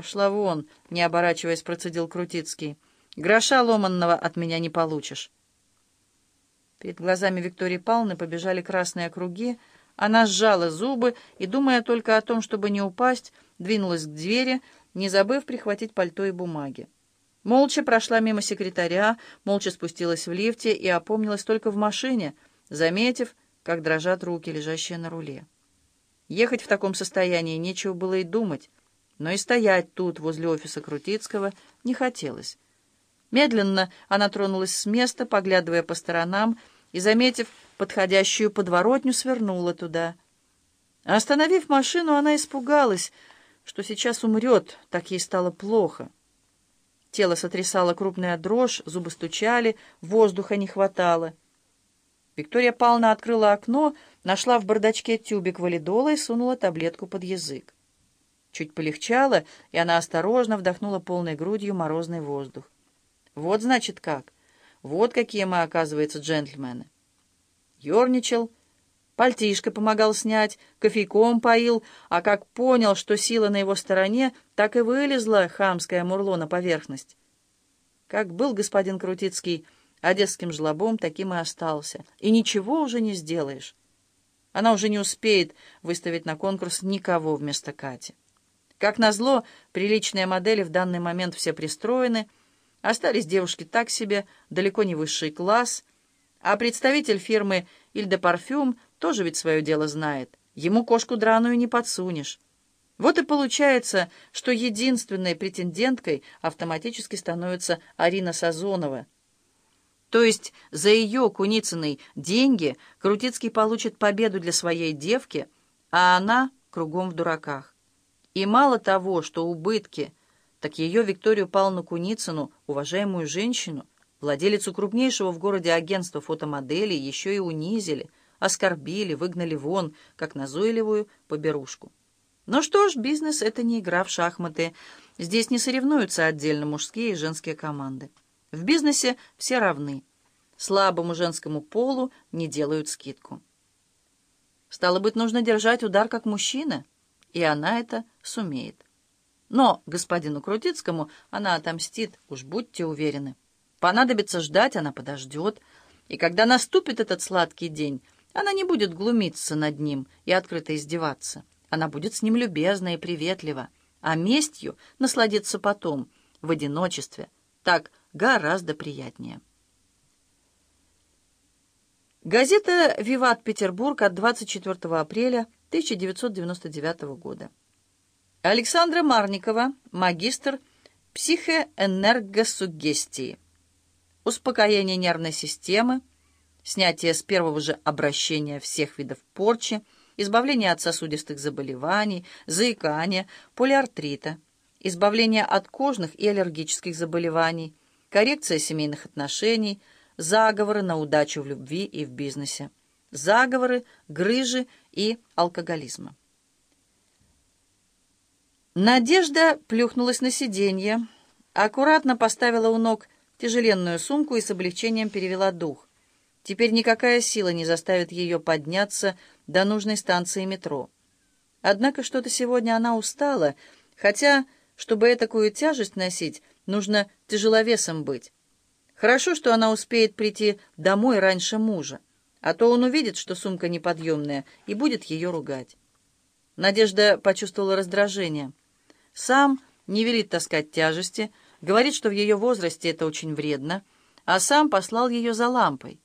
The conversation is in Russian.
«Пошла вон», — не оборачиваясь, процедил Крутицкий. «Гроша ломанного от меня не получишь». Перед глазами Виктории Павловны побежали красные круги. Она сжала зубы и, думая только о том, чтобы не упасть, двинулась к двери, не забыв прихватить пальто и бумаги. Молча прошла мимо секретаря, молча спустилась в лифте и опомнилась только в машине, заметив, как дрожат руки, лежащие на руле. Ехать в таком состоянии нечего было и думать, но и стоять тут, возле офиса Крутицкого, не хотелось. Медленно она тронулась с места, поглядывая по сторонам, и, заметив подходящую подворотню, свернула туда. Остановив машину, она испугалась, что сейчас умрет, так ей стало плохо. Тело сотрясало крупная дрожь, зубы стучали, воздуха не хватало. Виктория Павловна открыла окно, нашла в бардачке тюбик валидола и сунула таблетку под язык. Чуть полегчало, и она осторожно вдохнула полной грудью морозный воздух. Вот, значит, как. Вот какие мы, оказывается, джентльмены. Ёрничал, пальтишко помогал снять, кофейком поил, а как понял, что сила на его стороне, так и вылезла хамская мурло на поверхность. Как был господин Крутицкий одесским жлобом, таким и остался. И ничего уже не сделаешь. Она уже не успеет выставить на конкурс никого вместо Кати. Как назло, приличные модели в данный момент все пристроены, остались девушки так себе, далеко не высший класс, а представитель фирмы «Ильде Парфюм» тоже ведь свое дело знает. Ему кошку драную не подсунешь. Вот и получается, что единственной претенденткой автоматически становится Арина Сазонова. То есть за ее, Куницыной, деньги Крутицкий получит победу для своей девки, а она кругом в дураках. И мало того, что убытки, так ее Викторию Павловну Куницыну, уважаемую женщину, владелицу крупнейшего в городе агентства фотомоделей, еще и унизили, оскорбили, выгнали вон, как назойливую поберушку. Ну что ж, бизнес — это не игра в шахматы. Здесь не соревнуются отдельно мужские и женские команды. В бизнесе все равны. Слабому женскому полу не делают скидку. Стало быть, нужно держать удар как мужчина — и она это сумеет. Но господину Крутицкому она отомстит, уж будьте уверены. Понадобится ждать, она подождет. И когда наступит этот сладкий день, она не будет глумиться над ним и открыто издеваться. Она будет с ним любезна и приветлива, а местью насладиться потом, в одиночестве. Так гораздо приятнее. Газета «Виват Петербург» от 24 апреля 1999 года. Александра Марникова, магистр психоэнергосуггестии. Успокоение нервной системы, снятие с первого же обращения всех видов порчи, избавление от сосудистых заболеваний, заикания, полиартрита, избавление от кожных и аллергических заболеваний, коррекция семейных отношений, заговоры на удачу в любви и в бизнесе заговоры, грыжи и алкоголизма. Надежда плюхнулась на сиденье, аккуратно поставила у ног тяжеленную сумку и с облегчением перевела дух. Теперь никакая сила не заставит ее подняться до нужной станции метро. Однако что-то сегодня она устала, хотя, чтобы такую тяжесть носить, нужно тяжеловесом быть. Хорошо, что она успеет прийти домой раньше мужа а то он увидит, что сумка неподъемная, и будет ее ругать. Надежда почувствовала раздражение. Сам не велит таскать тяжести, говорит, что в ее возрасте это очень вредно, а сам послал ее за лампой.